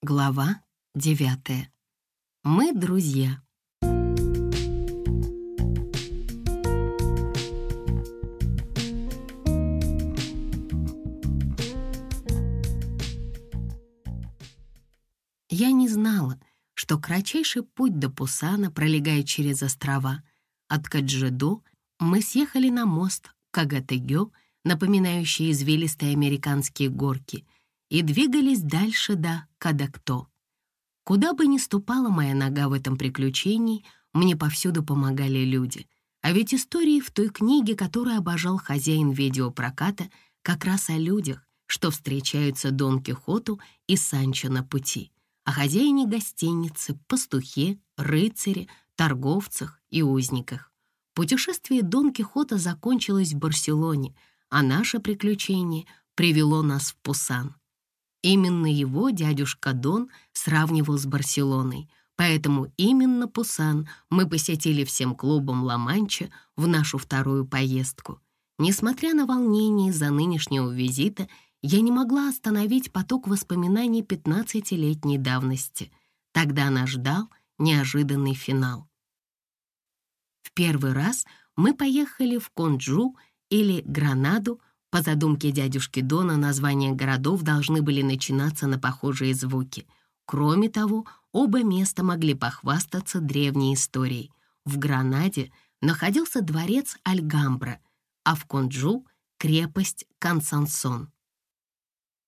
Глава девятая. Мы друзья. Я не знала, что кратчайший путь до Пусана пролегает через острова. От Каджидо мы съехали на мост Кагатэгё, напоминающий извилистые американские горки, и двигались дальше до Кадакто. Куда бы ни ступала моя нога в этом приключении, мне повсюду помогали люди. А ведь истории в той книге, которую обожал хозяин видеопроката, как раз о людях, что встречаются Дон Кихоту и Санчо на пути, о хозяине гостиницы, пастухе, рыцаре, торговцах и узниках. Путешествие Дон Кихота закончилось в Барселоне, а наше приключение привело нас в Пусан. Именно его дядюшка Дон сравнивал с Барселоной, поэтому именно Пусан мы посетили всем клубом Ла-Манча в нашу вторую поездку. Несмотря на волнение из-за нынешнего визита, я не могла остановить поток воспоминаний 15-летней давности. Тогда нас ждал неожиданный финал. В первый раз мы поехали в Конджу или Гранаду. По задумке дядюшки Дона названия городов должны были начинаться на похожие звуки. Кроме того, оба места могли похвастаться древней историей. В Гранаде находился дворец Альгамбра, а в Конджу — крепость Консансон.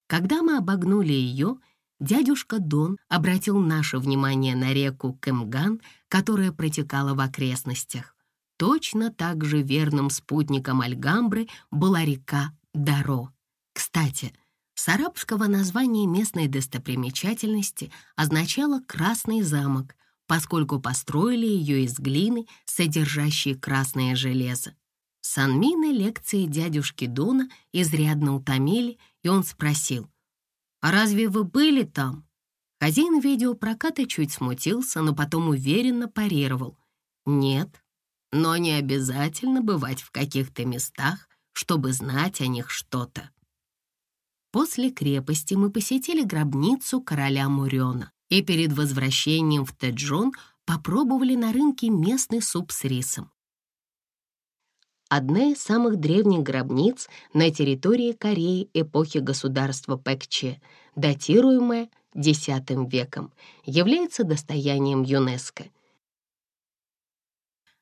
Когда мы обогнули ее, дядюшка Дон обратил наше внимание на реку Кэмган, которая протекала в окрестностях. Точно так же верным спутником Альгамбры была река Даро. Кстати, с арабского названия местной достопримечательности означало «красный замок», поскольку построили ее из глины, содержащей красное железо. Санмина лекции дядюшки Дона изрядно утомили, и он спросил, «А разве вы были там?» Хозяин видеопроката чуть смутился, но потом уверенно парировал. «Нет, но не обязательно бывать в каких-то местах, чтобы знать о них что-то». После крепости мы посетили гробницу короля Мурена и перед возвращением в Теджон попробовали на рынке местный суп с рисом. Одна из самых древних гробниц на территории Кореи эпохи государства Пэкче, датируемая X веком, является достоянием ЮНЕСКО.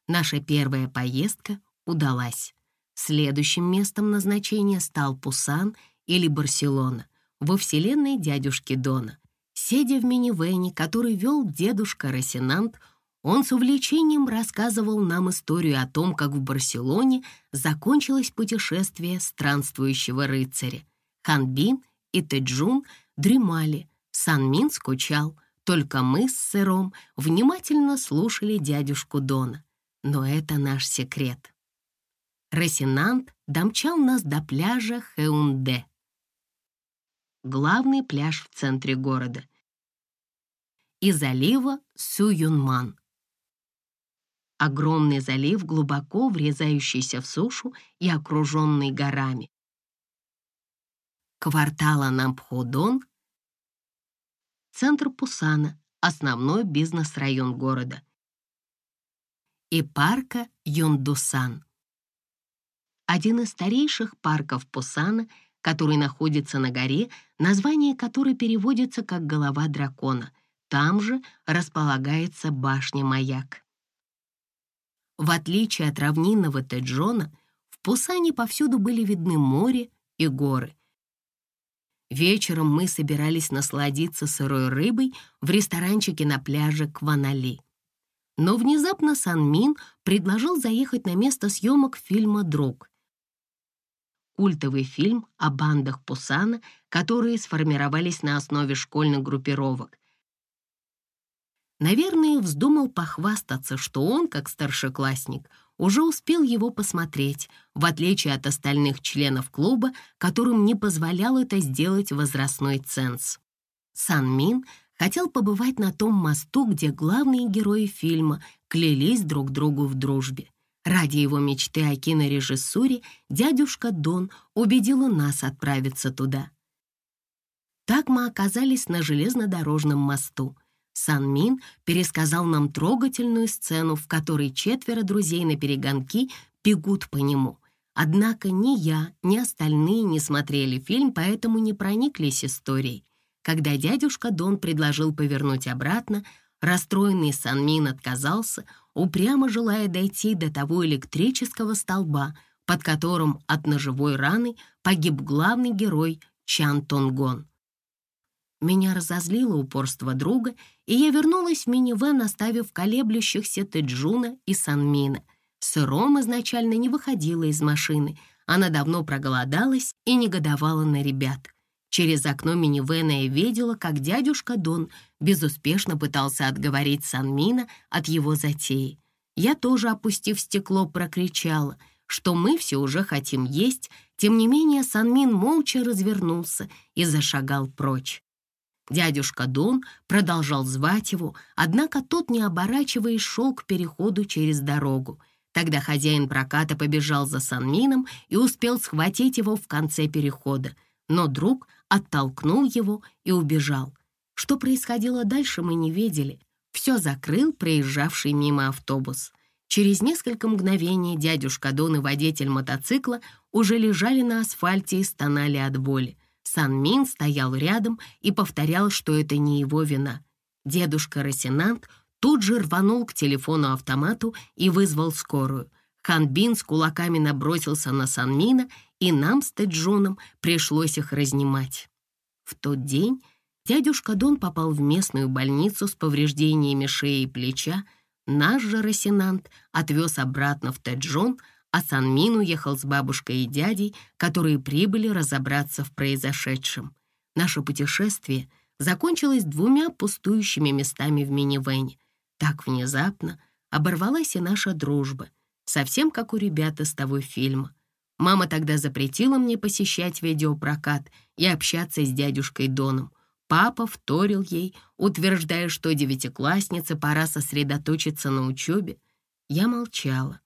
Наша первая поездка удалась. Следующим местом назначения стал Пусан или Барселона, во вселенной дядюшки Дона. Сидя в минивэне, который вел дедушка Росинант, он с увлечением рассказывал нам историю о том, как в Барселоне закончилось путешествие странствующего рыцаря. Ханбин и Тэджун дремали, Санмин скучал, только мы с Сыром внимательно слушали дядюшку Дона. Но это наш секрет. Росинант домчал нас до пляжа Хеунде. Главный пляж в центре города. И залива Сююнман. Огромный залив, глубоко врезающийся в сушу и окруженный горами. Квартала Нампходон, центр Пусана, основной бизнес-район города. И парка Йондусан. Один из старейших парков Пусана, который находится на горе, название которой переводится как «голова дракона». Там же располагается башня-маяк. В отличие от равнинного Теджона, в Пусане повсюду были видны море и горы. Вечером мы собирались насладиться сырой рыбой в ресторанчике на пляже Кванали. Но внезапно Санмин предложил заехать на место съемок фильма «Друг». Культовый фильм о бандах Пусана, которые сформировались на основе школьных группировок, Наверное, вздумал похвастаться, что он, как старшеклассник, уже успел его посмотреть, в отличие от остальных членов клуба, которым не позволял это сделать возрастной ценз. Сан Мин хотел побывать на том мосту, где главные герои фильма клялись друг другу в дружбе. Ради его мечты о кинорежиссуре дядюшка Дон убедил нас отправиться туда. Так мы оказались на железнодорожном мосту. Сан Мин пересказал нам трогательную сцену, в которой четверо друзей на перегонки бегут по нему. Однако ни я, ни остальные не смотрели фильм, поэтому не прониклись историей. Когда дядюшка Дон предложил повернуть обратно, расстроенный Сан Мин отказался, упрямо желая дойти до того электрического столба, под которым от ножевой раны погиб главный герой Чан Тонгон. Меня разозлило упорство друга, и я вернулась в минивэн, оставив колеблющихся Тэджуна и Санмина. Сыром изначально не выходила из машины. Она давно проголодалась и негодовала на ребят. Через окно минивэна я видела, как дядюшка Дон безуспешно пытался отговорить Санмина от его затеи. Я тоже, опустив стекло, прокричала, что мы все уже хотим есть, тем не менее Санмин молча развернулся и зашагал прочь. Дядюшка Дон продолжал звать его, однако тот, не оборачиваясь, шел к переходу через дорогу. Тогда хозяин проката побежал за Санмином и успел схватить его в конце перехода, но друг оттолкнул его и убежал. Что происходило дальше, мы не видели. Все закрыл проезжавший мимо автобус. Через несколько мгновений дядюшка Дон и водитель мотоцикла уже лежали на асфальте и стонали от боли. Сан Мин стоял рядом и повторял, что это не его вина. Дедушка Росинант тут же рванул к телефону-автомату и вызвал скорую. Хан Бин с кулаками набросился на Сан Мина, и нам с Тэджоном пришлось их разнимать. В тот день дядюшка Дон попал в местную больницу с повреждениями шеи и плеча. Наш же Росинант отвез обратно в Тэджон, а Санмин уехал с бабушкой и дядей, которые прибыли разобраться в произошедшем. Наше путешествие закончилось двумя пустующими местами в минивэне. Так внезапно оборвалась и наша дружба, совсем как у ребят из того фильма. Мама тогда запретила мне посещать видеопрокат и общаться с дядюшкой Доном. Папа вторил ей, утверждая, что девятикласснице пора сосредоточиться на учебе. Я молчала.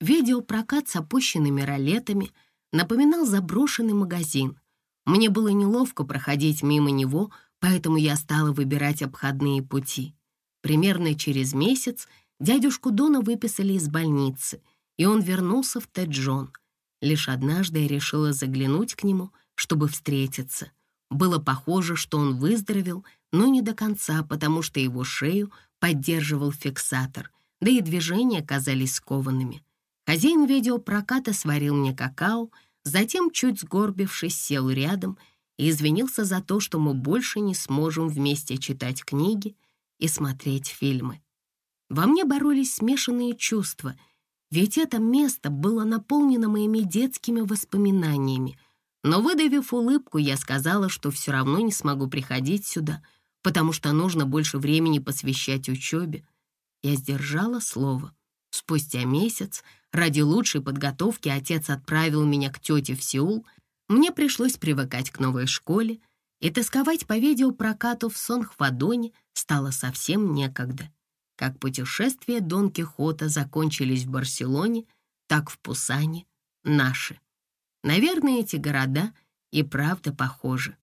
Видеопрокат с опущенными ролетами напоминал заброшенный магазин. Мне было неловко проходить мимо него, поэтому я стала выбирать обходные пути. Примерно через месяц дядюшку Дона выписали из больницы, и он вернулся в Теджон. Лишь однажды я решила заглянуть к нему, чтобы встретиться. Было похоже, что он выздоровел, но не до конца, потому что его шею поддерживал фиксатор, да и движения казались скованными. Хозяин видеопроката сварил мне какао, затем, чуть сгорбившись, сел рядом и извинился за то, что мы больше не сможем вместе читать книги и смотреть фильмы. Во мне боролись смешанные чувства, ведь это место было наполнено моими детскими воспоминаниями. Но, выдавив улыбку, я сказала, что все равно не смогу приходить сюда, потому что нужно больше времени посвящать учебе. Я сдержала слово. Спустя месяц Ради лучшей подготовки отец отправил меня к тете в Сеул. Мне пришлось привыкать к новой школе, и тосковать по видеопрокату в Сонхвадоне стало совсем некогда. Как путешествия Дон Кихота закончились в Барселоне, так в Пусане наши. Наверное, эти города и правда похожи.